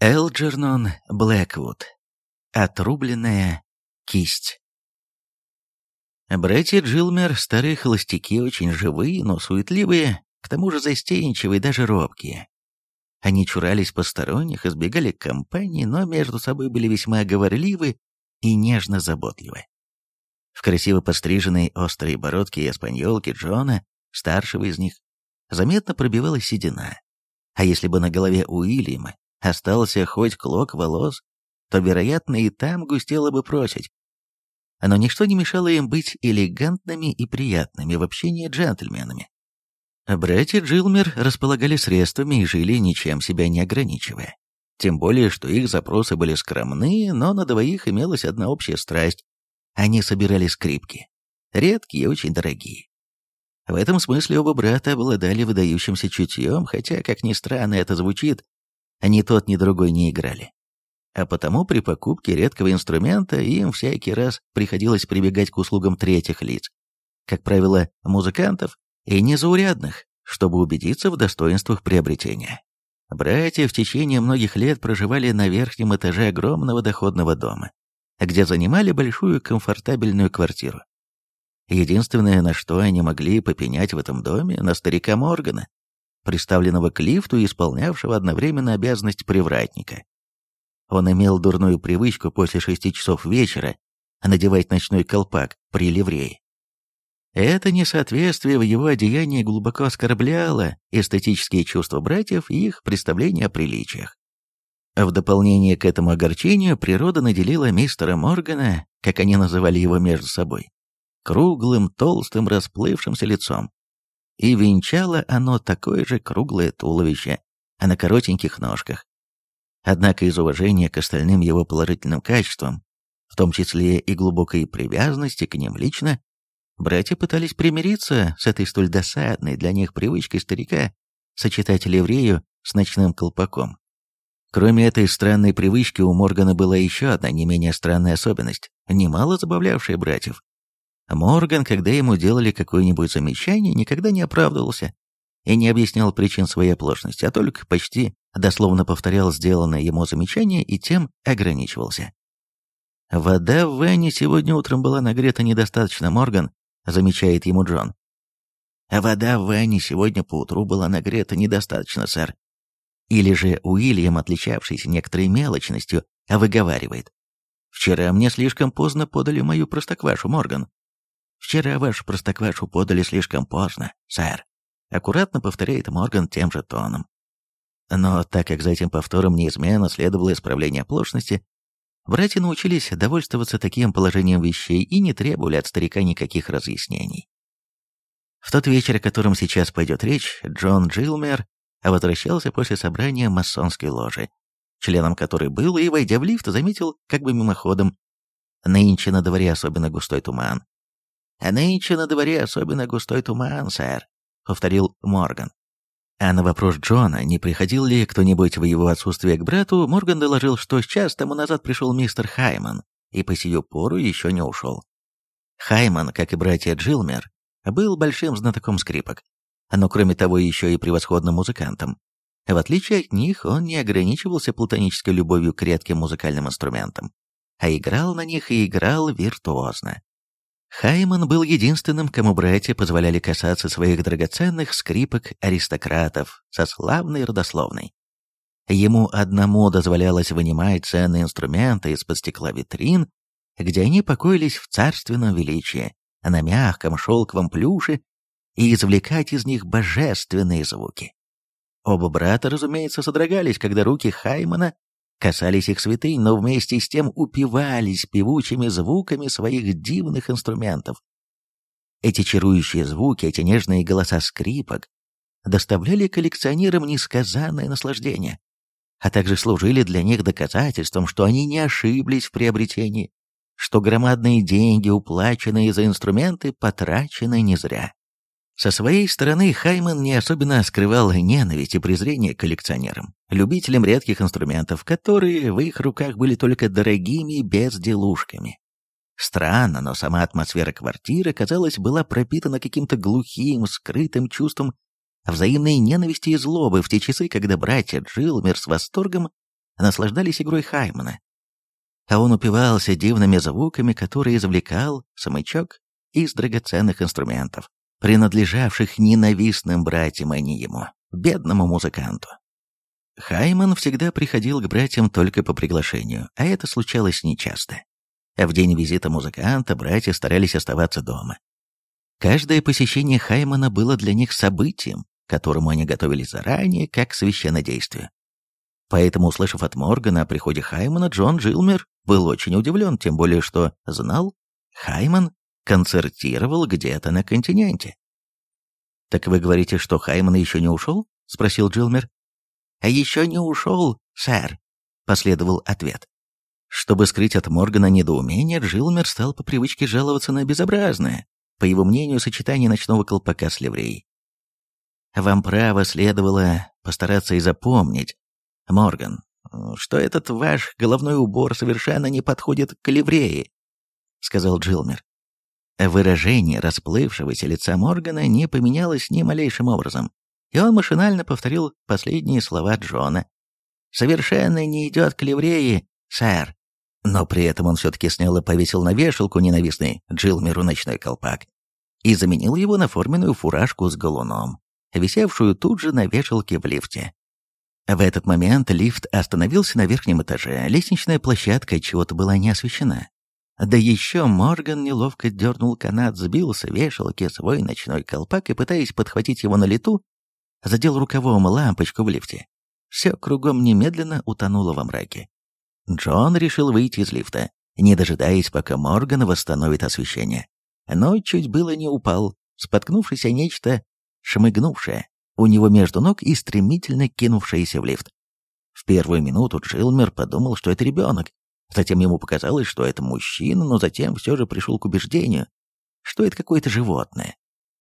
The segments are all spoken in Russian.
Элджернон Блэквуд. Отрубленная кисть. Братья Джилмер, старые холостяки, очень живые, но суетливые, к тому же застенчивые, даже робкие. Они чурались посторонних, избегали компаний, но между собой были весьма говорливы и нежно заботливы. В красиво постриженной острой бородке и эспаньолке Джона, старшего из них, заметно пробивалась седина. А если бы на голове Уильяма остался хоть клок волос, то, вероятно, и там густело бы просить. Но ничто не мешало им быть элегантными и приятными в общении джентльменами. Братья Джилмер располагали средствами и жили ничем себя не ограничивая. Тем более, что их запросы были скромны, но на двоих имелась одна общая страсть. Они собирали скрипки. Редкие и очень дорогие. В этом смысле оба брата обладали выдающимся чутьем, хотя, как ни странно это звучит, ни тот, ни другой не играли. А потому при покупке редкого инструмента им всякий раз приходилось прибегать к услугам третьих лиц, как правило, музыкантов и незаурядных, чтобы убедиться в достоинствах приобретения. Братья в течение многих лет проживали на верхнем этаже огромного доходного дома, где занимали большую комфортабельную квартиру. Единственное, на что они могли попенять в этом доме, на старика Моргана, приставленного к лифту и исполнявшего одновременно обязанность привратника. Он имел дурную привычку после шести часов вечера надевать ночной колпак при ливрее. Это несоответствие в его одеянии глубоко оскорбляло эстетические чувства братьев и их представления о приличиях. В дополнение к этому огорчению природа наделила мистера Моргана, как они называли его между собой, круглым, толстым, расплывшимся лицом, и венчало оно такое же круглое туловище, а на коротеньких ножках. Однако из уважения к остальным его положительным качествам, в том числе и глубокой привязанности к ним лично, братья пытались примириться с этой столь досадной для них привычкой старика сочетать ливрею с ночным колпаком. Кроме этой странной привычки, у Моргана была еще одна не менее странная особенность, немало забавлявшая братьев. Морган, когда ему делали какое-нибудь замечание, никогда не оправдывался и не объяснял причин своей оплошности, а только почти дословно повторял сделанное ему замечание и тем ограничивался. «Вода в ванне сегодня утром была нагрета недостаточно, Морган», замечает ему Джон. «А вода в ванне сегодня поутру была нагрета недостаточно, сэр». Или же Уильям, отличавшийся некоторой мелочностью, выговаривает. «Вчера мне слишком поздно подали мою простоквашу, Морган. Вчера вашу простоквашу подали слишком поздно, сэр. Аккуратно повторяет Морган тем же тоном. Но так как за этим повтором неизменно следовало исправление оплошности, братья научились довольствоваться таким положением вещей и не требовали от старика никаких разъяснений. В тот вечер, о котором сейчас пойдет речь, Джон Джилмер возвращался после собрания масонской ложи, членом которой был и, войдя в лифт, заметил, как бы мимоходом, нынче на дворе особенно густой туман, «А нынче на дворе особенно густой туман, сэр», — повторил Морган. А на вопрос Джона, не приходил ли кто-нибудь в его отсутствие к брату, Морган доложил, что час тому назад пришел мистер Хайман и по сию пору еще не ушел. Хайман, как и братья Джилмер, был большим знатоком скрипок, но кроме того еще и превосходным музыкантом. В отличие от них, он не ограничивался платонической любовью к редким музыкальным инструментам, а играл на них и играл виртуозно. Хайман был единственным, кому братья позволяли касаться своих драгоценных скрипок аристократов со славной родословной. Ему одному дозволялось вынимать ценные инструменты из-под стекла витрин, где они покоились в царственном величии, на мягком шелковом плюше, и извлекать из них божественные звуки. Оба брата, разумеется, содрогались, когда руки Хаймана касались их святынь, но вместе с тем упивались певучими звуками своих дивных инструментов. Эти чарующие звуки, эти нежные голоса скрипок доставляли коллекционерам несказанное наслаждение, а также служили для них доказательством, что они не ошиблись в приобретении, что громадные деньги, уплаченные за инструменты, потрачены не зря. Со своей стороны Хайман не особенно скрывал ненависть и презрение к коллекционерам, любителям редких инструментов, которые в их руках были только дорогими безделушками. Странно, но сама атмосфера квартиры, казалось, была пропитана каким-то глухим, скрытым чувством взаимной ненависти и злобы в те часы, когда братья Джилмер с восторгом наслаждались игрой Хаймана. А он упивался дивными звуками, которые извлекал смычок из драгоценных инструментов, принадлежавших ненавистным братьям, а не ему, бедному музыканту. Хайман всегда приходил к братьям только по приглашению, а это случалось нечасто. А в день визита музыканта братья старались оставаться дома. Каждое посещение Хаймана было для них событием, которому они готовились заранее, как к священнодействию. Поэтому, услышав от Моргана о приходе Хаймана, Джон Джилмер был очень удивлен, тем более что знал, Хайман концертировал где-то на континенте. «Так вы говорите, что Хайман еще не ушел?» — спросил Джилмер. «А еще не ушел, сэр», — последовал ответ. Чтобы скрыть от Моргана недоумение, Джилмер стал по привычке жаловаться на безобразное, по его мнению, сочетание ночного колпака с ливреей. «Вам право следовало постараться и запомнить, Морган, что этот ваш головной убор совершенно не подходит к ливреи», — сказал Джилмер. Выражение расплывшегося лица Моргана не поменялось ни малейшим образом, и он машинально повторил последние слова Джона. «Совершенно не идет к ливреи, сэр». Но при этом он все-таки снял и повесил на вешалку ненавистный Джилмеру ночной колпак и заменил его на форменную фуражку с галуном, висевшую тут же на вешалке в лифте. В этот момент лифт остановился на верхнем этаже, лестничная площадка чего-то была не освещена. Да еще Морган неловко дернул канат, сбил с вешалки свой ночной колпак и, пытаясь подхватить его на лету, задел рукавом лампочку в лифте. Все кругом немедленно утонуло во мраке. Джон решил выйти из лифта, не дожидаясь, пока Морган восстановит освещение. Но чуть было не упал, споткнувшись о нечто шмыгнувшее у него между ног и стремительно кинувшееся в лифт. В первую минуту Джилмер подумал, что это ребенок, Затем ему показалось, что это мужчина, но затем все же пришел к убеждению, что это какое-то животное.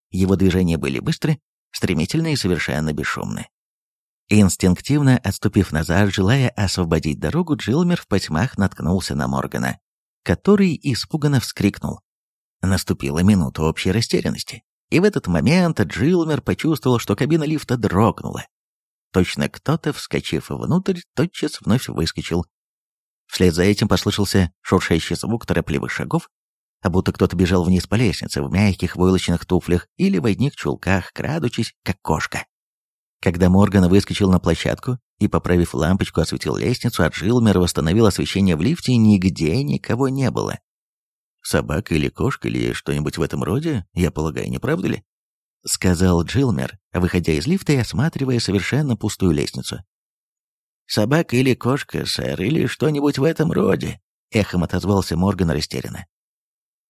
Его движения были быстры, стремительные и совершенно бесшумны. Инстинктивно отступив назад, желая освободить дорогу, Джилмер в потьмах наткнулся на Моргана, который испуганно вскрикнул. Наступила минута общей растерянности, и в этот момент Джилмер почувствовал, что кабина лифта дрогнула. Точно кто-то, вскочив внутрь, тотчас вновь выскочил, Вслед за этим послышался шуршащий звук торопливых шагов, а будто кто-то бежал вниз по лестнице в мягких войлочных туфлях или в одних чулках, крадучись, как кошка. Когда Морган выскочил на площадку и, поправив лампочку, осветил лестницу, а Джилмер восстановил освещение в лифте, нигде никого не было. «Собака или кошка или что-нибудь в этом роде, я полагаю, не правда ли?» — сказал Джилмер, выходя из лифта и осматривая совершенно пустую лестницу. «Собака или кошка, сэр, или что-нибудь в этом роде», — эхом отозвался Морган растерянно.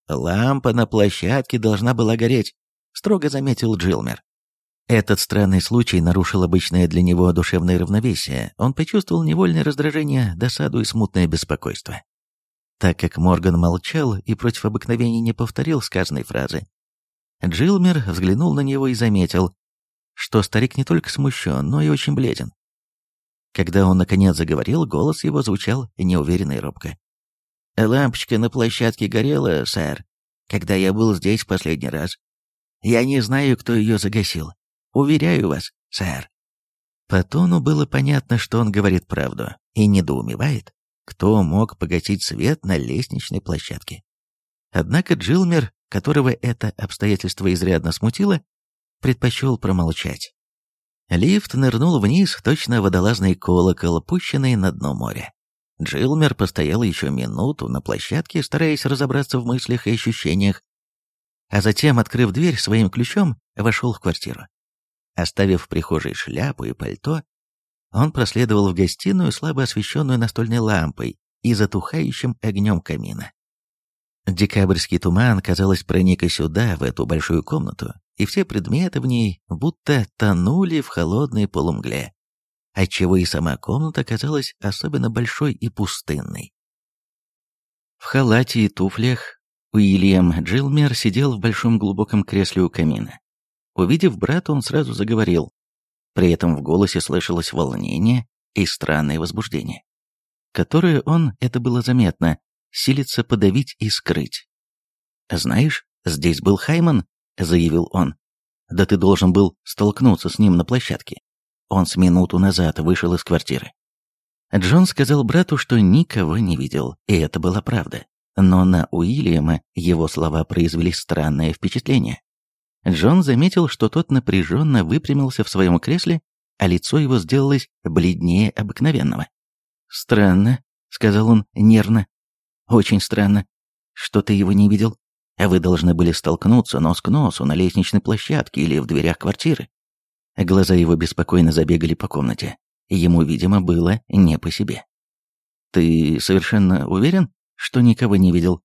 «Лампа на площадке должна была гореть», — строго заметил Джилмер. Этот странный случай нарушил обычное для него душевное равновесие. Он почувствовал невольное раздражение, досаду и смутное беспокойство. Так как Морган молчал и против обыкновения не повторил сказанной фразы, Джилмер взглянул на него и заметил, что старик не только смущен, но и очень бледен. Когда он наконец заговорил, голос его звучал неуверенно и робко. «Лампочка на площадке горела, сэр, когда я был здесь последний раз. Я не знаю, кто ее загасил. Уверяю вас, сэр». По тону было понятно, что он говорит правду, и недоумевает, кто мог погасить свет на лестничной площадке. Однако Джилмер, которого это обстоятельство изрядно смутило, предпочел промолчать. Лифт нырнул вниз, точно водолазный колокол, пущенный на дно моря. Джилмер постоял еще минуту на площадке, стараясь разобраться в мыслях и ощущениях, а затем, открыв дверь своим ключом, вошел в квартиру. Оставив в прихожей шляпу и пальто, он проследовал в гостиную, слабо освещенную настольной лампой и затухающим огнем камина. Декабрьский туман, казалось, проник и сюда, в эту большую комнату, и все предметы в ней будто тонули в холодной полумгле, отчего и сама комната казалась особенно большой и пустынной. В халате и туфлях Уильям Джилмер сидел в большом глубоком кресле у камина. Увидев брата, он сразу заговорил. При этом в голосе слышалось волнение и странное возбуждение, которое он, это было заметно, силится подавить и скрыть. «Знаешь, здесь был Хайман», — заявил он. «Да ты должен был столкнуться с ним на площадке. Он с минуту назад вышел из квартиры». Джон сказал брату, что никого не видел, и это была правда. Но на Уильяма его слова произвели странное впечатление. Джон заметил, что тот напряженно выпрямился в своем кресле, а лицо его сделалось бледнее обыкновенного. «Странно», — сказал он нервно. «Очень странно. Что ты его не видел? Вы должны были столкнуться нос к носу на лестничной площадке или в дверях квартиры». Глаза его беспокойно забегали по комнате. Ему, видимо, было не по себе. «Ты совершенно уверен, что никого не видел?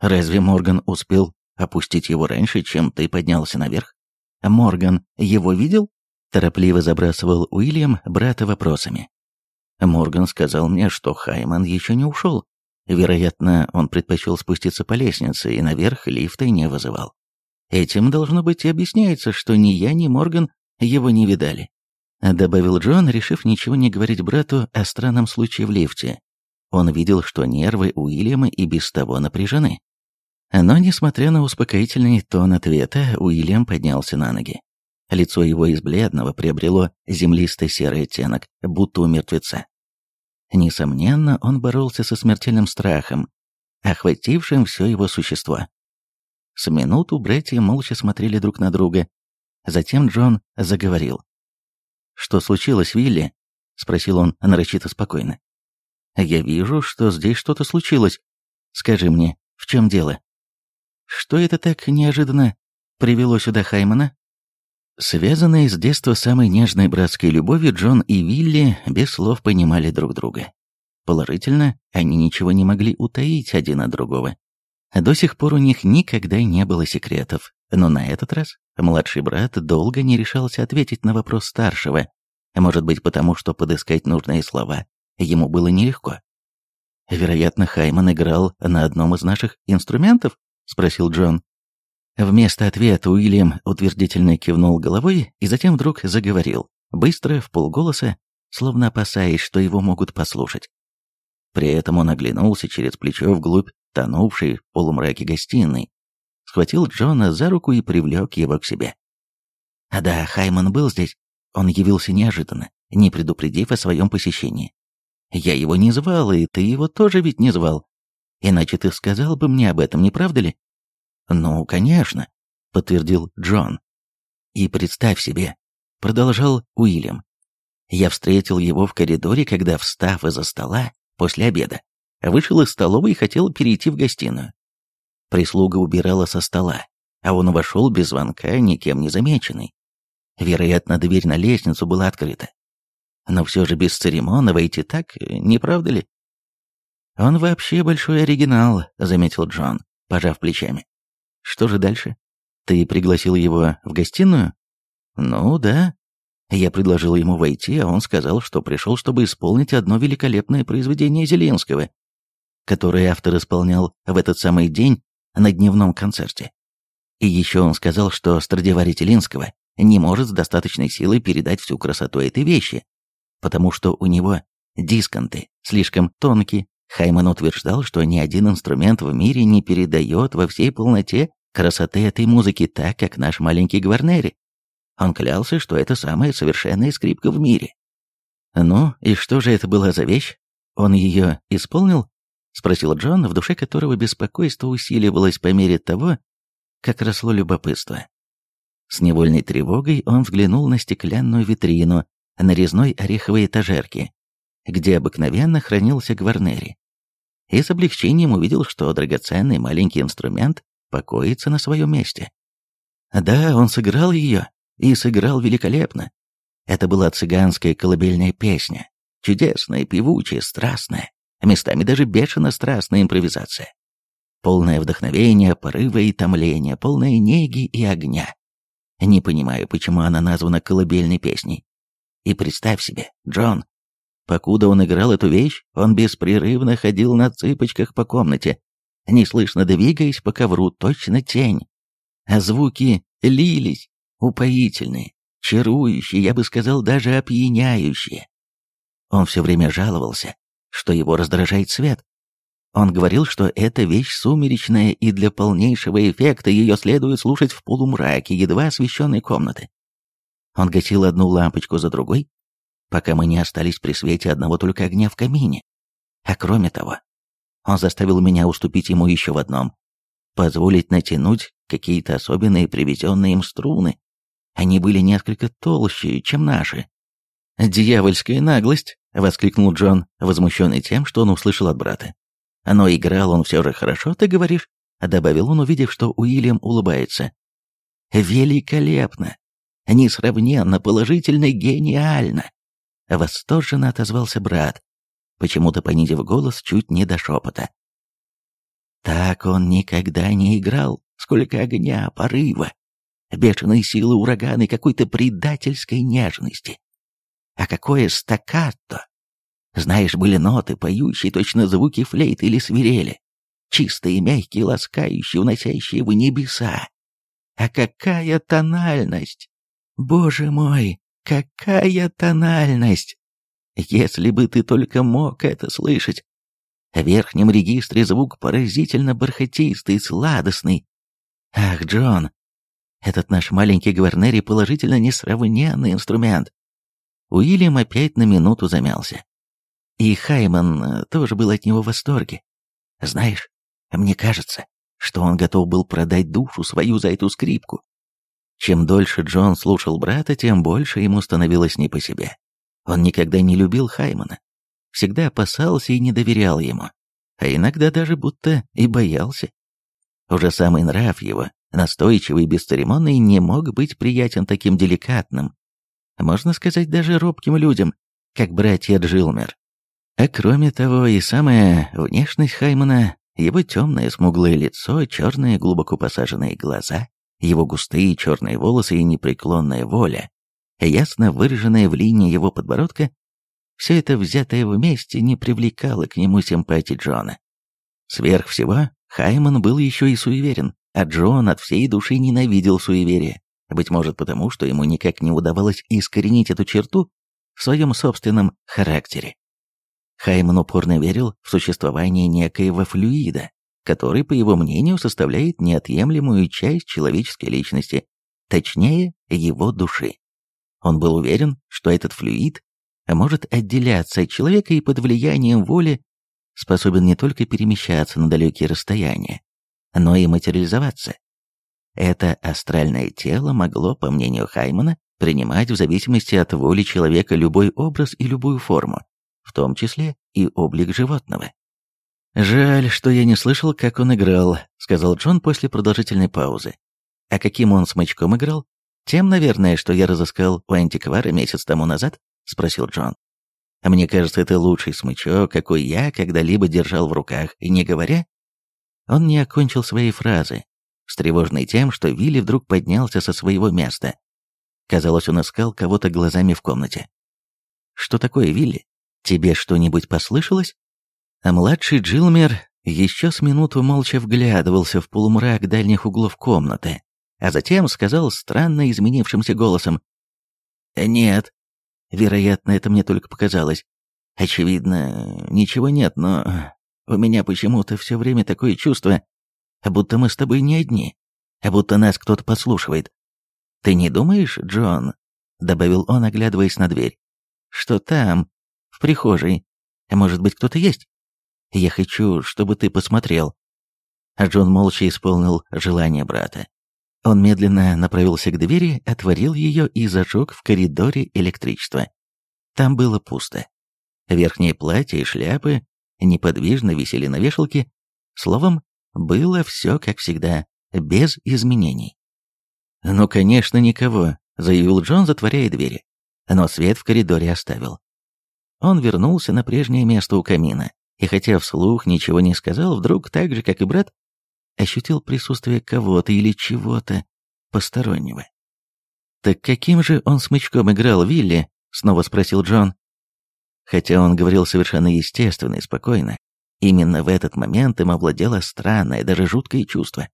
Разве Морган успел опустить его раньше, чем ты поднялся наверх? Морган его видел?» Торопливо забрасывал Уильям брата вопросами. Морган сказал мне, что Хайман еще не ушел. Вероятно, он предпочел спуститься по лестнице и наверх лифта не вызывал. Этим, должно быть, и объясняется, что ни я, ни Морган его не видали. Добавил Джон, решив ничего не говорить брату о странном случае в лифте. Он видел, что нервы Уильяма и без того напряжены. Но, несмотря на успокоительный тон ответа, Уильям поднялся на ноги. Лицо его из бледного приобрело землистый серый оттенок, будто у мертвеца. Несомненно, он боролся со смертельным страхом, охватившим все его существо. С минуту братья молча смотрели друг на друга. Затем Джон заговорил. «Что случилось, Вилли?» — спросил он нарочито спокойно. «Я вижу, что здесь что-то случилось. Скажи мне, в чем дело?» «Что это так неожиданно привело сюда Хаймана?» Связанные с детства самой нежной братской любовью, Джон и Вилли без слов понимали друг друга. Положительно, они ничего не могли утаить один от другого. До сих пор у них никогда не было секретов, но на этот раз младший брат долго не решался ответить на вопрос старшего, может быть потому, что подыскать нужные слова ему было нелегко. «Вероятно, Хайман играл на одном из наших инструментов?» — спросил Джон. Вместо ответа Уильям утвердительно кивнул головой и затем вдруг заговорил, быстро, в полголоса, словно опасаясь, что его могут послушать. При этом он оглянулся через плечо вглубь тонувшей в полумраке гостиной, схватил Джона за руку и привлек его к себе. А да, Хайман был здесь. Он явился неожиданно, не предупредив о своем посещении. Я его не звал, и ты его тоже ведь не звал. Иначе ты сказал бы мне об этом, не правда ли? «Ну, конечно», — подтвердил Джон. «И представь себе», — продолжал Уильям. «Я встретил его в коридоре, когда, встав из-за стола после обеда, вышел из столовой и хотел перейти в гостиную. Прислуга убирала со стола, а он вошел без звонка, никем не замеченный. Вероятно, дверь на лестницу была открыта. Но все же без церемона войти так, не правда ли? «Он вообще большой оригинал», — заметил Джон, пожав плечами. Что же дальше? Ты пригласил его в гостиную? Ну да. Я предложил ему войти, а он сказал, что пришел, чтобы исполнить одно великолепное произведение Зеленского, которое автор исполнял в этот самый день на дневном концерте. И еще он сказал, что Страдивари Телинского не может с достаточной силой передать всю красоту этой вещи, потому что у него дисконты слишком тонкие, Хайман утверждал, что ни один инструмент в мире не передает во всей полноте красоты этой музыки так, как наш маленький Гварнери. Он клялся, что это самая совершенная скрипка в мире. «Ну, и что же это была за вещь? Он ее исполнил?» — спросил Джон, в душе которого беспокойство усиливалось по мере того, как росло любопытство. С невольной тревогой он взглянул на стеклянную витрину на резной ореховой этажерке, где обыкновенно хранился Гварнери. И с облегчением увидел, что драгоценный маленький инструмент покоится на своем месте. Да, он сыграл ее, и сыграл великолепно. Это была цыганская колыбельная песня, чудесная, певучая, страстная, местами даже бешено страстная импровизация. Полное вдохновение, порыва и томления, полное неги и огня. Не понимаю, почему она названа колыбельной песней. И представь себе, Джон, Покуда он играл эту вещь, он беспрерывно ходил на цыпочках по комнате, неслышно двигаясь по ковру, точно тень. А звуки лились, упоительные, чарующие, я бы сказал, даже опьяняющие. Он все время жаловался, что его раздражает свет. Он говорил, что эта вещь сумеречная, и для полнейшего эффекта ее следует слушать в полумраке едва освещенной комнаты. Он гасил одну лампочку за другой, пока мы не остались при свете одного только огня в камине. А кроме того, он заставил меня уступить ему еще в одном. Позволить натянуть какие-то особенные привезенные им струны. Они были несколько толще, чем наши. «Дьявольская наглость!» — воскликнул Джон, возмущенный тем, что он услышал от брата. «Но играл он все же хорошо, ты говоришь?» — добавил он, увидев, что Уильям улыбается. «Великолепно! Несравненно, положительно, гениально!» Восторженно отозвался брат, почему-то понизив голос чуть не до шепота. Так он никогда не играл, сколько огня, порыва, бешеной силы урагана и какой-то предательской нежности. А какое стаккато! Знаешь, были ноты, поющие точно звуки флейты или свирели, чистые, мягкие, ласкающие, уносящие в небеса. А какая тональность! Боже мой, какая тональность! Если бы ты только мог это слышать. В верхнем регистре звук поразительно бархатистый, сладостный. Ах, Джон, этот наш маленький Гварнери положительно несравненный инструмент. Уильям опять на минуту замялся. И Хайман э, тоже был от него в восторге. Знаешь, мне кажется, что он готов был продать душу свою за эту скрипку. Чем дольше Джон слушал брата, тем больше ему становилось не по себе. Он никогда не любил Хаймана, всегда опасался и не доверял ему, а иногда даже будто и боялся. Уже самый нрав его, настойчивый и бесцеремонный, не мог быть приятен таким деликатным, можно сказать, даже робким людям, как братья Джилмер. А кроме того, и самая внешность Хаймана, его темное смуглое лицо, черные глубоко посаженные глаза, его густые черные волосы и непреклонная воля, ясно выраженная в линии его подбородка, все это взятое вместе не привлекало к нему симпатии Джона. Сверх всего, Хайман был еще и суеверен, а Джон от всей души ненавидел суеверие, быть может потому, что ему никак не удавалось искоренить эту черту в своем собственном характере. Хайман упорно верил в существование некоего флюида, который, по его мнению, составляет неотъемлемую часть человеческой личности, точнее, его души. Он был уверен, что этот флюид может отделяться от человека и под влиянием воли способен не только перемещаться на далекие расстояния, но и материализоваться. Это астральное тело могло, по мнению Хаймана, принимать в зависимости от воли человека любой образ и любую форму, в том числе и облик животного. «Жаль, что я не слышал, как он играл», — сказал Джон после продолжительной паузы. «А каким он смычком играл?» «Тем, наверное, что я разыскал у антиквара месяц тому назад?» — спросил Джон. «А «Мне кажется, это лучший смычок, какой я когда-либо держал в руках, и не говоря...» Он не окончил своей фразы, встревоженный тем, что Вилли вдруг поднялся со своего места. Казалось, он искал кого-то глазами в комнате. «Что такое, Вилли? Тебе что-нибудь послышалось?» А младший Джилмер еще с минуту молча вглядывался в полумрак дальних углов комнаты, а затем сказал странно изменившимся голосом. «Нет. Вероятно, это мне только показалось. Очевидно, ничего нет, но у меня почему-то все время такое чувство, будто мы с тобой не одни, а будто нас кто-то подслушивает. Ты не думаешь, Джон?» — добавил он, оглядываясь на дверь. «Что там, в прихожей? Может быть, кто-то есть? Я хочу, чтобы ты посмотрел». А Джон молча исполнил желание брата. Он медленно направился к двери, отворил ее и зажег в коридоре электричество. Там было пусто. Верхнее платье и шляпы неподвижно висели на вешалке. Словом, было все как всегда, без изменений. «Ну, конечно, никого», — заявил Джон, затворяя двери. Но свет в коридоре оставил. Он вернулся на прежнее место у камина, и хотя вслух ничего не сказал, вдруг, так же, как и брат, ощутил присутствие кого-то или чего-то постороннего. «Так каким же он смычком играл, Вилли?» — снова спросил Джон. Хотя он говорил совершенно естественно и спокойно, именно в этот момент им овладело странное, даже жуткое чувство.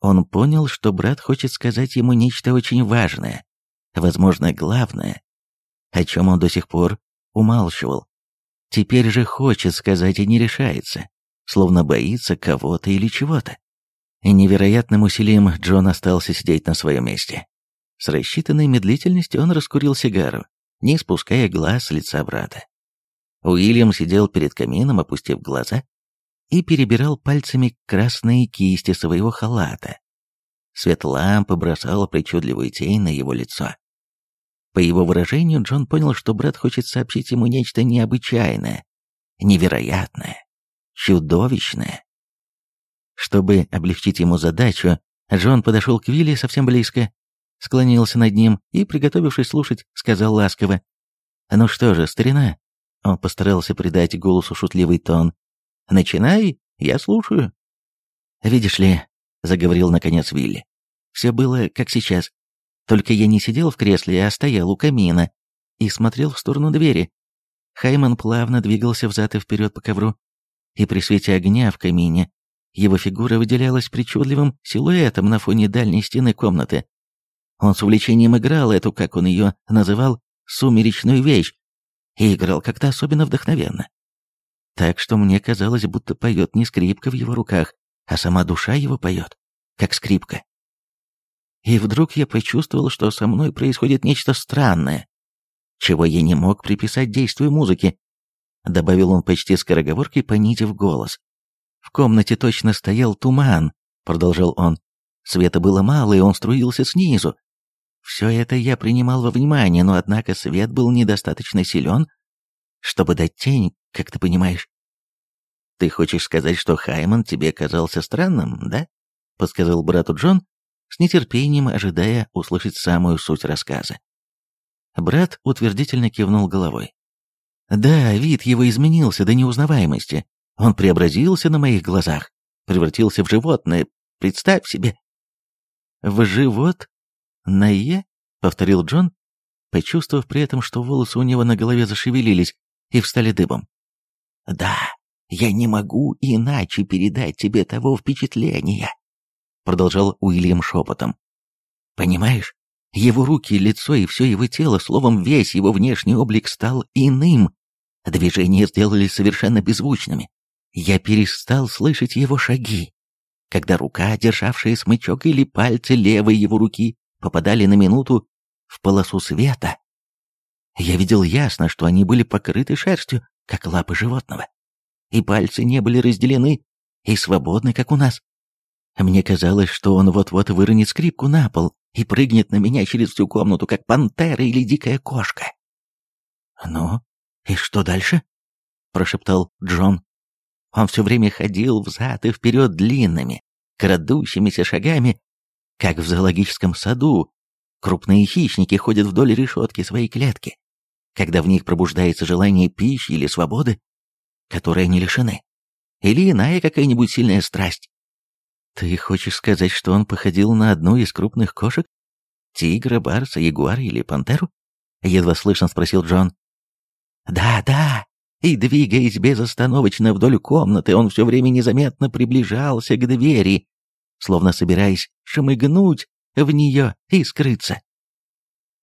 Он понял, что брат хочет сказать ему нечто очень важное, возможно, главное, о чем он до сих пор умалчивал. Теперь же хочет сказать и не решается, словно боится кого-то или чего-то. Невероятным усилием Джон остался сидеть на своем месте. С рассчитанной медлительностью он раскурил сигару, не спуская глаз с лица брата. Уильям сидел перед камином, опустив глаза, и перебирал пальцами красные кисти своего халата. Свет лампы бросал причудливую тень на его лицо. По его выражению, Джон понял, что брат хочет сообщить ему нечто необычайное, невероятное, чудовищное. Чтобы облегчить ему задачу, Джон подошел к Вилли совсем близко, склонился над ним и, приготовившись слушать, сказал ласково. «Ну что же, старина?» Он постарался придать голосу шутливый тон. «Начинай, я слушаю». «Видишь ли», — заговорил наконец Вилли, — «все было как сейчас. Только я не сидел в кресле, а стоял у камина и смотрел в сторону двери. Хайман плавно двигался взад и вперед по ковру, и при свете огня в камине его фигура выделялась причудливым силуэтом на фоне дальней стены комнаты. Он с увлечением играл эту, как он ее называл, сумеречную вещь, и играл как-то особенно вдохновенно. Так что мне казалось, будто поет не скрипка в его руках, а сама душа его поет, как скрипка. И вдруг я почувствовал, что со мной происходит нечто странное, чего я не мог приписать действию музыки, добавил он почти скороговоркой, понизив голос. В комнате точно стоял туман, продолжал он. Света было мало, и он струился снизу. Все это я принимал во внимание, но однако свет был недостаточно силен, чтобы дать тень, как ты понимаешь. Ты хочешь сказать, что Хайман тебе казался странным, да? Подсказал брату Джон, с нетерпением ожидая услышать самую суть рассказа. Брат утвердительно кивнул головой. Да, вид его изменился до неузнаваемости. Он преобразился на моих глазах, превратился в животное. Представь себе. В живот? На «е»? повторил Джон, почувствовав при этом, что волосы у него на голове зашевелились и встали дыбом. Да, я не могу иначе передать тебе того впечатления, продолжал Уильям шепотом. Понимаешь, его руки, лицо и все его тело, словом, весь его внешний облик стал иным. Движения сделались совершенно беззвучными. Я перестал слышать его шаги. Когда рука, державшая смычок, или пальцы левой его руки попадали на минуту в полосу света, я видел ясно, что они были покрыты шерстью, как лапы животного, и пальцы не были разделены и свободны, как у нас. Мне казалось, что он вот-вот выронит скрипку на пол и прыгнет на меня через всю комнату, как пантера или дикая кошка. «Ну, и что дальше?» — прошептал Джон. Он все время ходил взад и вперед длинными, крадущимися шагами, как в зоологическом саду. Крупные хищники ходят вдоль решетки своей клетки, когда в них пробуждается желание пищи или свободы, которой они лишены, или иная какая-нибудь сильная страсть. Ты хочешь сказать, что он походил на одну из крупных кошек? Тигра, барса, ягуара или пантеру? Едва слышно спросил Джон. Да, да. И двигаясь безостановочно вдоль комнаты, он все время незаметно приближался к двери, словно собираясь шмыгнуть в нее и скрыться.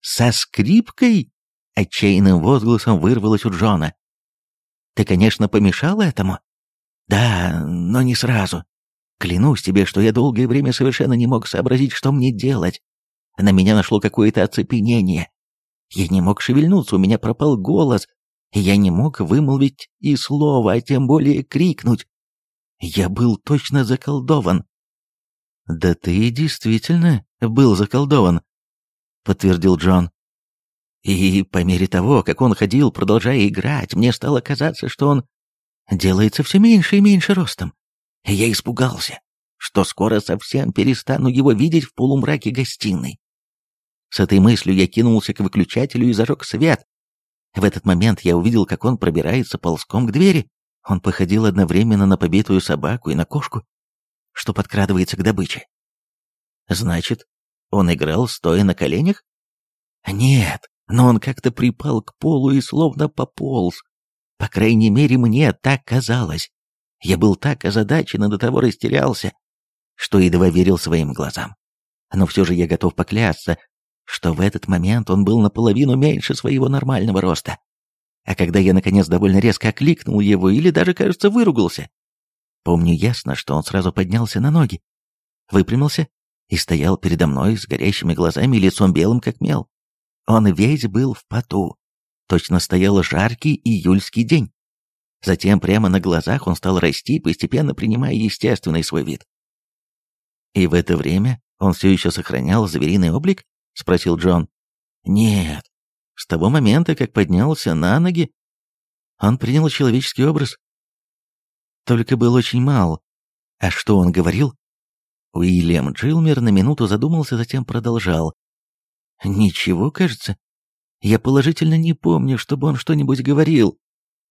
«Со скрипкой?» — отчаянным возгласом вырвалось у Джона. «Ты, конечно, помешал этому?» «Да, но не сразу. Клянусь тебе, что я долгое время совершенно не мог сообразить, что мне делать. На меня нашло какое-то оцепенение. Я не мог шевельнуться, у меня пропал голос, я не мог вымолвить и слова, а тем более крикнуть. Я был точно заколдован. «Да ты действительно был заколдован», — подтвердил Джон. И по мере того, как он ходил, продолжая играть, мне стало казаться, что он делается все меньше и меньше ростом. Я испугался, что скоро совсем перестану его видеть в полумраке гостиной. С этой мыслью я кинулся к выключателю и зажег свет. В этот момент я увидел, как он пробирается ползком к двери. Он походил одновременно на побитую собаку и на кошку, что подкрадывается к добыче. Значит, он играл, стоя на коленях? Нет, но он как-то припал к полу и словно пополз. По крайней мере, мне так казалось. Я был так озадачен и до того растерялся, что едва верил своим глазам. Но все же я готов поклясться, что в этот момент он был наполовину меньше своего нормального роста. А когда я, наконец, довольно резко окликнул его или даже, кажется, выругался, помню ясно, что он сразу поднялся на ноги, выпрямился и стоял передо мной с горящими глазами и лицом белым, как мел. Он весь был в поту, точно стоял жаркий июльский день. Затем прямо на глазах он стал расти, постепенно принимая естественный свой вид. «И в это время он все еще сохранял звериный облик?» — спросил Джон. «Нет. С того момента, как поднялся на ноги, он принял человеческий образ. Только был очень мал. А что он говорил?» Уильям Джилмер на минуту задумался, затем продолжал. «Ничего, кажется. Я положительно не помню, чтобы он что-нибудь говорил.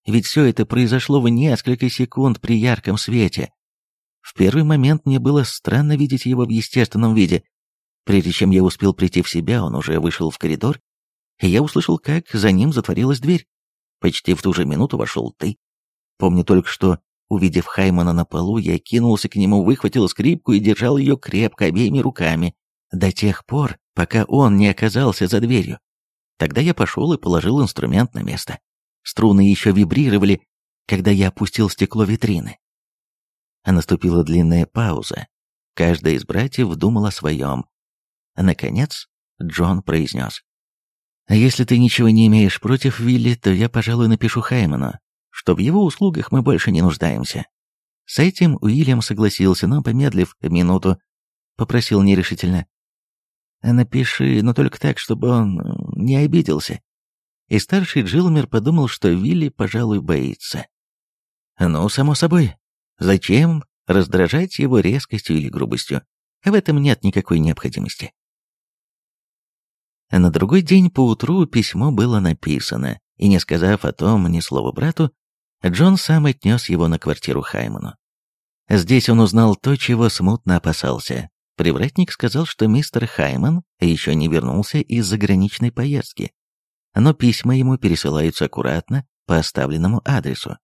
Ведь все это произошло в несколько секунд при ярком свете. В первый момент мне было странно видеть его в естественном виде. Прежде чем я успел прийти в себя, он уже вышел в коридор, и я услышал, как за ним затворилась дверь. Почти в ту же минуту вошел ты. Помню только, что, увидев Хаймана на полу, я кинулся к нему, выхватил скрипку и держал ее крепко обеими руками, до тех пор, пока он не оказался за дверью. Тогда я пошел и положил инструмент на место. Струны еще вибрировали, когда я опустил стекло витрины. А наступила длинная пауза. Каждый из братьев думал о своем. Наконец, Джон произнес. «А если ты ничего не имеешь против Вилли, то я, пожалуй, напишу Хайману, что в его услугах мы больше не нуждаемся». С этим Уильям согласился, но, помедлив минуту, попросил нерешительно. «Напиши, но только так, чтобы он не обиделся и старший Джилмер подумал, что Вилли, пожалуй, боится. Ну, само собой, зачем раздражать его резкостью или грубостью? В этом нет никакой необходимости. На другой день поутру письмо было написано, и не сказав о том ни слова брату, Джон сам отнес его на квартиру Хайману. Здесь он узнал то, чего смутно опасался. Привратник сказал, что мистер Хайман еще не вернулся из заграничной поездки но письма ему пересылаются аккуратно по оставленному адресу.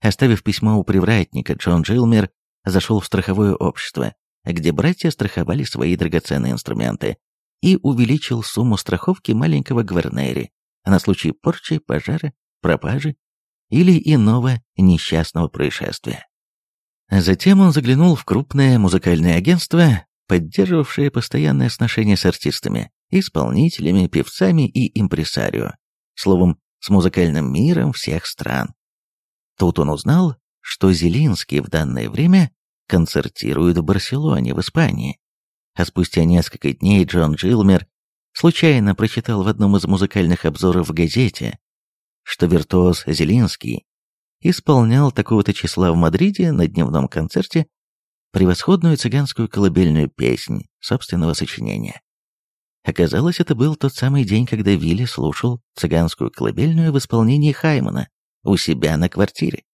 Оставив письмо у привратника, Джон Джилмер зашел в страховое общество, где братья страховали свои драгоценные инструменты, и увеличил сумму страховки маленького Гварнери на случай порчи, пожара, пропажи или иного несчастного происшествия. Затем он заглянул в крупное музыкальное агентство, поддерживавшее постоянное сношение с артистами, исполнителями, певцами и импресарио, словом, с музыкальным миром всех стран. Тут он узнал, что Зелинский в данное время концертирует в Барселоне, в Испании. А спустя несколько дней Джон Джилмер случайно прочитал в одном из музыкальных обзоров в газете, что виртуоз Зелинский исполнял такого-то числа в Мадриде на дневном концерте превосходную цыганскую колыбельную песнь собственного сочинения. Оказалось, это был тот самый день, когда Вилли слушал цыганскую колыбельную в исполнении Хаймана у себя на квартире.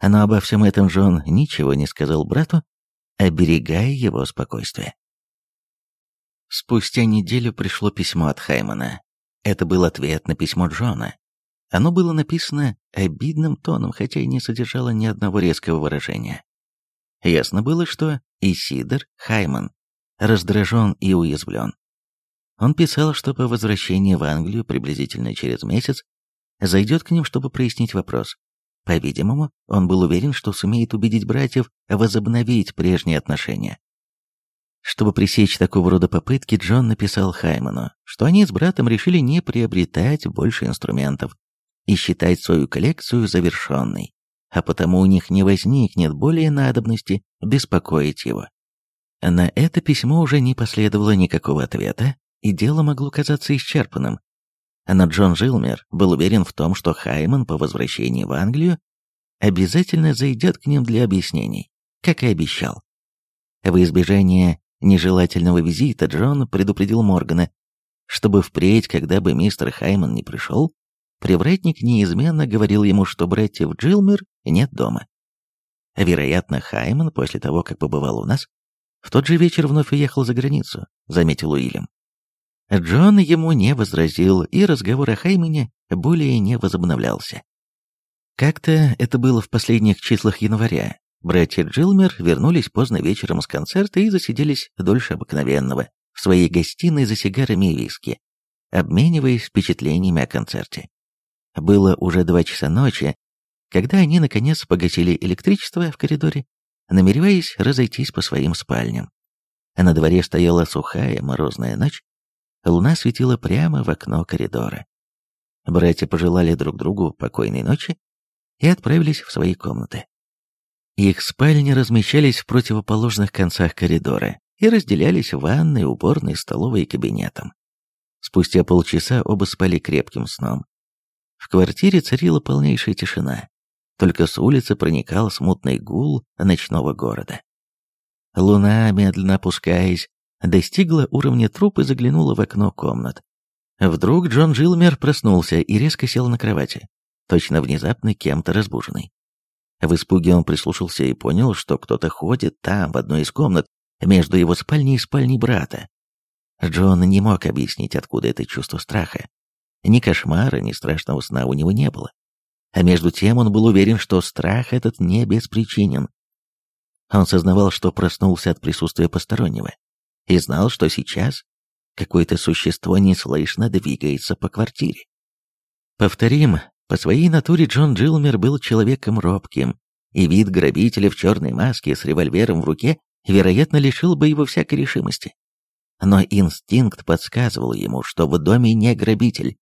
Но обо всем этом Джон ничего не сказал брату, оберегая его спокойствие. Спустя неделю пришло письмо от Хаймана. Это был ответ на письмо Джона. Оно было написано обидным тоном, хотя и не содержало ни одного резкого выражения. Ясно было, что Исидор Хайман раздражен и уязвлен. Он писал, что по возвращении в Англию приблизительно через месяц зайдет к ним, чтобы прояснить вопрос. По-видимому, он был уверен, что сумеет убедить братьев возобновить прежние отношения. Чтобы пресечь такого рода попытки, Джон написал Хайману, что они с братом решили не приобретать больше инструментов и считать свою коллекцию завершенной, а потому у них не возникнет более надобности беспокоить его. На это письмо уже не последовало никакого ответа, и дело могло казаться исчерпанным. Но Джон Жилмер был уверен в том, что Хайман по возвращении в Англию обязательно зайдет к ним для объяснений, как и обещал. В избежание нежелательного визита Джон предупредил Моргана, чтобы впредь, когда бы мистер Хайман не пришел, привратник неизменно говорил ему, что братьев Джилмер нет дома. Вероятно, Хайман, после того, как побывал у нас, в тот же вечер вновь уехал за границу, заметил Уильям. Джон ему не возразил, и разговор о Хаймене более не возобновлялся. Как-то это было в последних числах января. Братья Джилмер вернулись поздно вечером с концерта и засиделись дольше обыкновенного в своей гостиной за сигарами и виски, обмениваясь впечатлениями о концерте. Было уже два часа ночи, когда они, наконец, погасили электричество в коридоре, намереваясь разойтись по своим спальням. А на дворе стояла сухая морозная ночь, Луна светила прямо в окно коридора. Братья пожелали друг другу покойной ночи и отправились в свои комнаты. Их спальни размещались в противоположных концах коридора и разделялись ванной, уборной, столовой и кабинетом. Спустя полчаса оба спали крепким сном. В квартире царила полнейшая тишина, только с улицы проникал смутный гул ночного города. Луна, медленно опускаясь, достигла уровня труп и заглянула в окно комнат. Вдруг Джон Джилмер проснулся и резко сел на кровати, точно внезапно кем-то разбуженный. В испуге он прислушался и понял, что кто-то ходит там, в одной из комнат, между его спальней и спальней брата. Джон не мог объяснить, откуда это чувство страха. Ни кошмара, ни страшного сна у него не было. А между тем он был уверен, что страх этот не беспричинен. Он сознавал, что проснулся от присутствия постороннего, и знал, что сейчас какое-то существо неслышно двигается по квартире. Повторим, по своей натуре Джон Джилмер был человеком робким, и вид грабителя в черной маске с револьвером в руке, вероятно, лишил бы его всякой решимости. Но инстинкт подсказывал ему, что в доме не грабитель,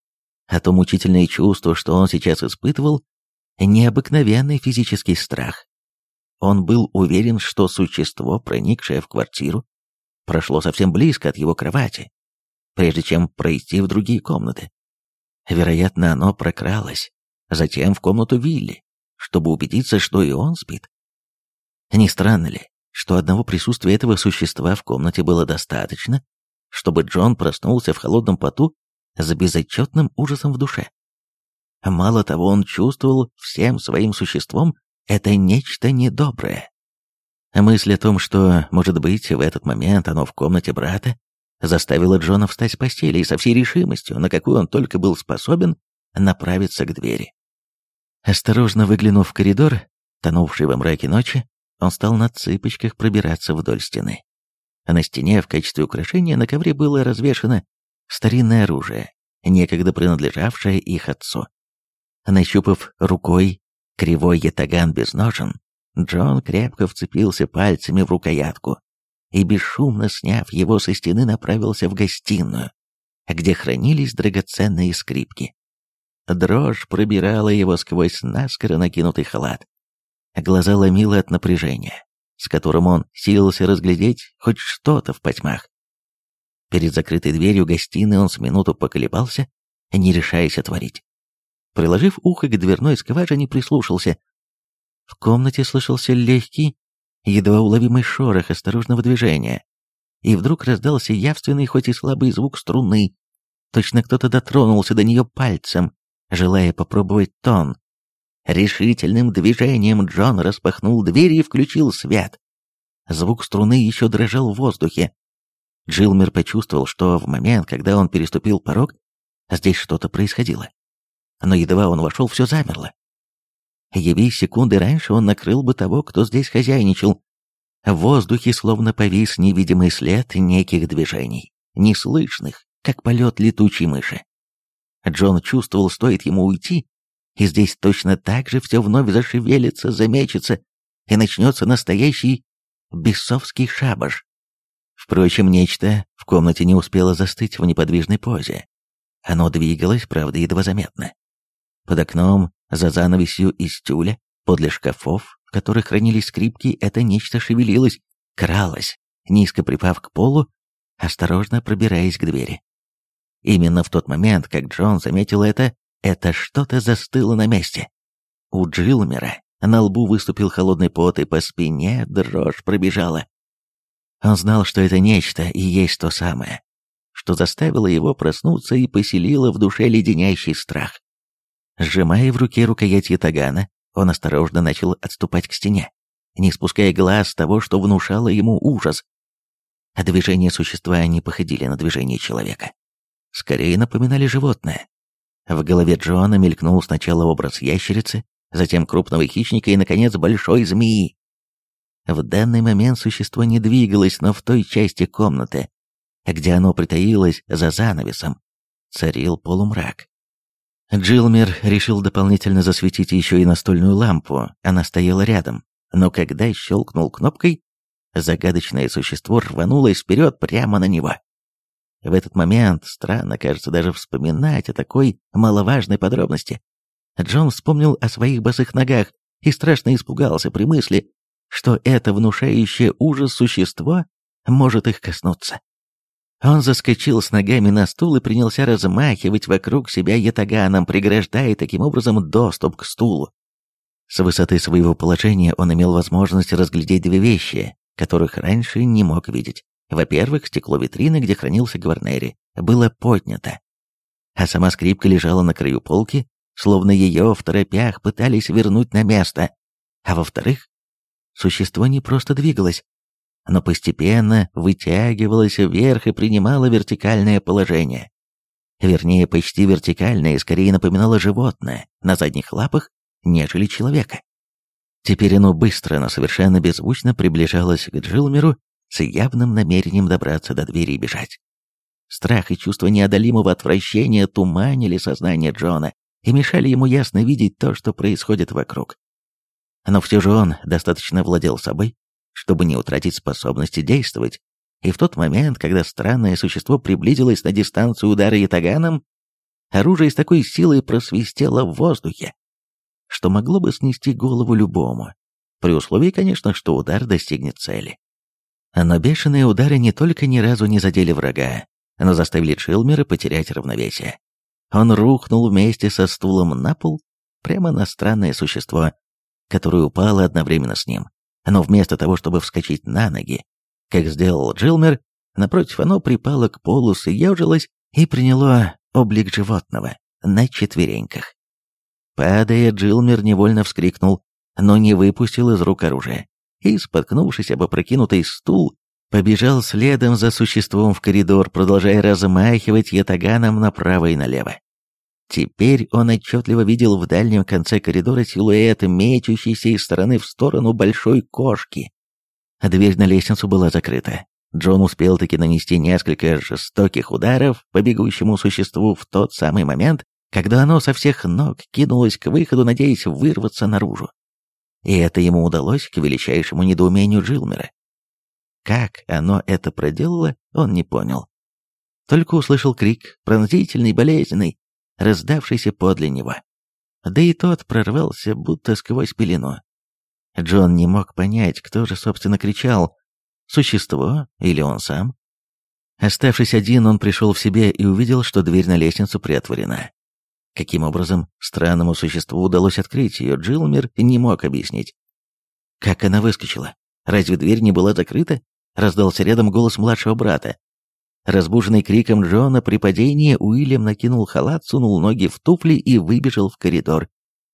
а то мучительное чувство, что он сейчас испытывал, необыкновенный физический страх. Он был уверен, что существо, проникшее в квартиру, прошло совсем близко от его кровати, прежде чем пройти в другие комнаты. Вероятно, оно прокралось, затем в комнату Вилли, чтобы убедиться, что и он спит. Не странно ли, что одного присутствия этого существа в комнате было достаточно, чтобы Джон проснулся в холодном поту с безотчетным ужасом в душе? Мало того, он чувствовал всем своим существом это нечто недоброе. Мысль о том, что, может быть, в этот момент оно в комнате брата, заставила Джона встать с постели и со всей решимостью, на какую он только был способен, направиться к двери. Осторожно выглянув в коридор, тонувший во мраке ночи, он стал на цыпочках пробираться вдоль стены. А на стене в качестве украшения на ковре было развешено старинное оружие, некогда принадлежавшее их отцу. Нащупав рукой кривой ятаган без ножен, Джон крепко вцепился пальцами в рукоятку и, бесшумно сняв его со стены, направился в гостиную, где хранились драгоценные скрипки. Дрожь пробирала его сквозь наскоро накинутый халат. Глаза ломило от напряжения, с которым он силился разглядеть хоть что-то в потьмах. Перед закрытой дверью гостиной он с минуту поколебался, не решаясь отворить. Приложив ухо к дверной скважине, прислушался. В комнате слышался легкий, едва уловимый шорох осторожного движения, и вдруг раздался явственный, хоть и слабый звук струны. Точно кто-то дотронулся до нее пальцем, желая попробовать тон. Решительным движением Джон распахнул дверь и включил свет. Звук струны еще дрожал в воздухе. Джилмер почувствовал, что в момент, когда он переступил порог, здесь что-то происходило. Но едва он вошел, все замерло. Явись секунды раньше, он накрыл бы того, кто здесь хозяйничал. В воздухе словно повис невидимый след неких движений, неслышных, как полет летучей мыши. Джон чувствовал, стоит ему уйти, и здесь точно так же все вновь зашевелится, замечется, и начнется настоящий бесовский шабаш. Впрочем, нечто в комнате не успело застыть в неподвижной позе. Оно двигалось, правда, едва заметно. Под окном за занавесью из тюля, подле шкафов, в которых хранились скрипки, это нечто шевелилось, кралось, низко припав к полу, осторожно пробираясь к двери. Именно в тот момент, как Джон заметил это, это что-то застыло на месте. У Джилмера на лбу выступил холодный пот, и по спине дрожь пробежала. Он знал, что это нечто и есть то самое, что заставило его проснуться и поселило в душе леденящий страх. Сжимая в руке рукоять ятагана, он осторожно начал отступать к стене, не спуская глаз того, что внушало ему ужас. А движения существа не походили на движение человека. Скорее напоминали животное. В голове Джона мелькнул сначала образ ящерицы, затем крупного хищника и, наконец, большой змеи. В данный момент существо не двигалось, но в той части комнаты, где оно притаилось за занавесом, царил полумрак. Джилмер решил дополнительно засветить еще и настольную лампу, она стояла рядом, но когда щелкнул кнопкой, загадочное существо рванулось вперед прямо на него. В этот момент странно, кажется, даже вспоминать о такой маловажной подробности. Джон вспомнил о своих босых ногах и страшно испугался при мысли, что это внушающее ужас существо может их коснуться. Он заскочил с ногами на стул и принялся размахивать вокруг себя ятаганом, преграждая таким образом доступ к стулу. С высоты своего положения он имел возможность разглядеть две вещи, которых раньше не мог видеть. Во-первых, стекло витрины, где хранился Гварнери, было поднято, а сама скрипка лежала на краю полки, словно ее в торопях пытались вернуть на место. А во-вторых, существо не просто двигалось, но постепенно вытягивалось вверх и принимало вертикальное положение. Вернее, почти вертикальное и скорее напоминало животное на задних лапах, нежели человека. Теперь оно быстро, но совершенно беззвучно приближалось к Джилмеру с явным намерением добраться до двери и бежать. Страх и чувство неодолимого отвращения туманили сознание Джона и мешали ему ясно видеть то, что происходит вокруг. Но все же он достаточно владел собой, чтобы не утратить способности действовать, и в тот момент, когда странное существо приблизилось на дистанцию удара ятаганом, оружие с такой силой просвистело в воздухе, что могло бы снести голову любому, при условии, конечно, что удар достигнет цели. Но бешеные удары не только ни разу не задели врага, но заставили Чилмера потерять равновесие. Он рухнул вместе со стулом на пол, прямо на странное существо, которое упало одновременно с ним но вместо того, чтобы вскочить на ноги, как сделал Джилмер, напротив оно припало к полу, съежилось и приняло облик животного на четвереньках. Падая, Джилмер невольно вскрикнул, но не выпустил из рук оружие, и, споткнувшись об опрокинутый стул, побежал следом за существом в коридор, продолжая размахивать ятаганом направо и налево. Теперь он отчетливо видел в дальнем конце коридора силуэт, мечущийся из стороны в сторону большой кошки. Дверь на лестницу была закрыта. Джон успел таки нанести несколько жестоких ударов по бегущему существу в тот самый момент, когда оно со всех ног кинулось к выходу, надеясь вырваться наружу. И это ему удалось к величайшему недоумению Джилмера. Как оно это проделало, он не понял. Только услышал крик, пронзительный, болезненный, раздавшийся подле него. Да и тот прорвался, будто сквозь пелену. Джон не мог понять, кто же, собственно, кричал, существо или он сам. Оставшись один, он пришел в себя и увидел, что дверь на лестницу приотворена. Каким образом странному существу удалось открыть ее, Джилмер не мог объяснить. Как она выскочила? Разве дверь не была закрыта? Раздался рядом голос младшего брата. Разбуженный криком Джона при падении, Уильям накинул халат, сунул ноги в туфли и выбежал в коридор.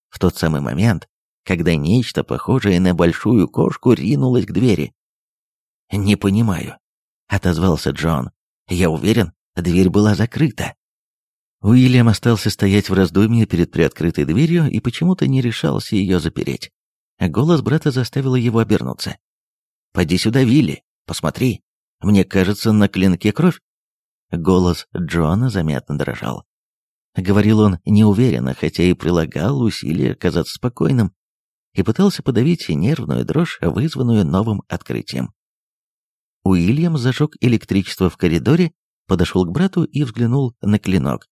В тот самый момент, когда нечто похожее на большую кошку ринулось к двери. «Не понимаю», — отозвался Джон. «Я уверен, дверь была закрыта». Уильям остался стоять в раздумье перед приоткрытой дверью и почему-то не решался ее запереть. Голос брата заставил его обернуться. «Поди сюда, Вилли, посмотри». Мне кажется, на клинке кровь. Голос Джона заметно дрожал. Говорил он неуверенно, хотя и прилагал усилия казаться спокойным, и пытался подавить нервную дрожь, вызванную новым открытием. Уильям зажег электричество в коридоре, подошел к брату и взглянул на клинок.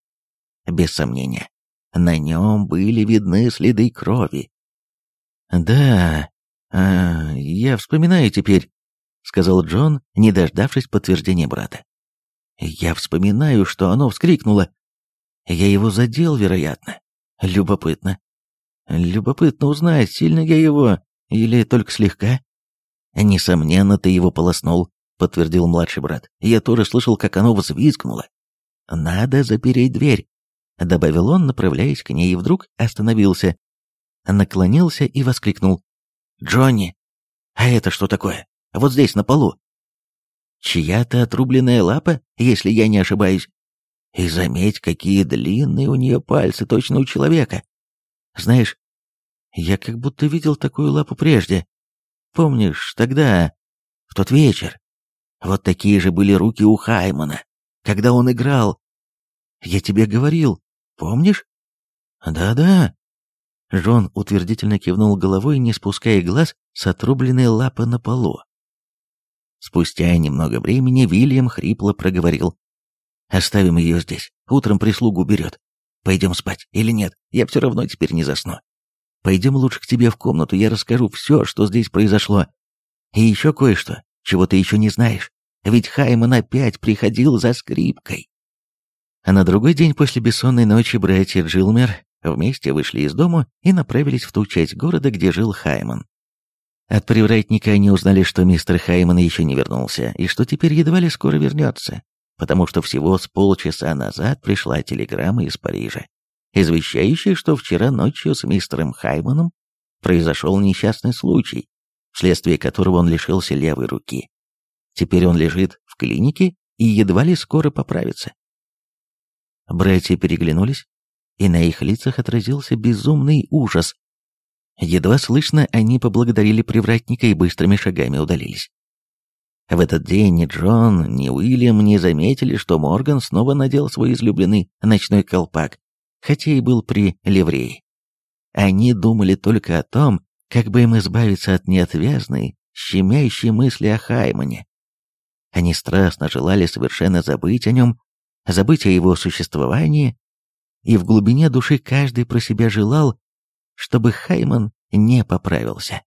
Без сомнения, на нем были видны следы крови. «Да, а, я вспоминаю теперь», сказал Джон, не дождавшись подтверждения брата. Я вспоминаю, что оно вскрикнуло. Я его задел, вероятно. Любопытно. Любопытно узнать, сильно я его или только слегка. Несомненно, ты его полоснул, подтвердил младший брат. Я тоже слышал, как оно взвизгнуло. Надо запереть дверь, добавил он, направляясь к ней, и вдруг остановился, наклонился и воскликнул. «Джонни, а это что такое?» Вот здесь, на полу. Чья-то отрубленная лапа, если я не ошибаюсь. И заметь, какие длинные у нее пальцы, точно у человека. Знаешь, я как будто видел такую лапу прежде. Помнишь, тогда, в тот вечер, вот такие же были руки у Хаймана, когда он играл. Я тебе говорил, помнишь? Да-да. Джон утвердительно кивнул головой, не спуская глаз с отрубленной лапы на полу. Спустя немного времени Вильям хрипло проговорил. Оставим ее здесь. Утром прислугу берет. Пойдем спать или нет? Я все равно теперь не засну. Пойдем лучше к тебе в комнату, я расскажу все, что здесь произошло. И еще кое-что, чего ты еще не знаешь. Ведь Хайман опять приходил за скрипкой. А на другой день после бессонной ночи братья Джилмер вместе вышли из дома и направились в ту часть города, где жил Хайман. От привратника они узнали, что мистер Хайман еще не вернулся, и что теперь едва ли скоро вернется, потому что всего с полчаса назад пришла телеграмма из Парижа, извещающая, что вчера ночью с мистером Хайманом произошел несчастный случай, вследствие которого он лишился левой руки. Теперь он лежит в клинике и едва ли скоро поправится. Братья переглянулись, и на их лицах отразился безумный ужас. Едва слышно, они поблагодарили привратника и быстрыми шагами удалились. В этот день ни Джон, ни Уильям не заметили, что Морган снова надел свой излюбленный ночной колпак, хотя и был при ливреи. Они думали только о том, как бы им избавиться от неотвязной, щемящей мысли о Хаймане. Они страстно желали совершенно забыть о нем, забыть о его существовании, и в глубине души каждый про себя желал, чтобы Хайман не поправился.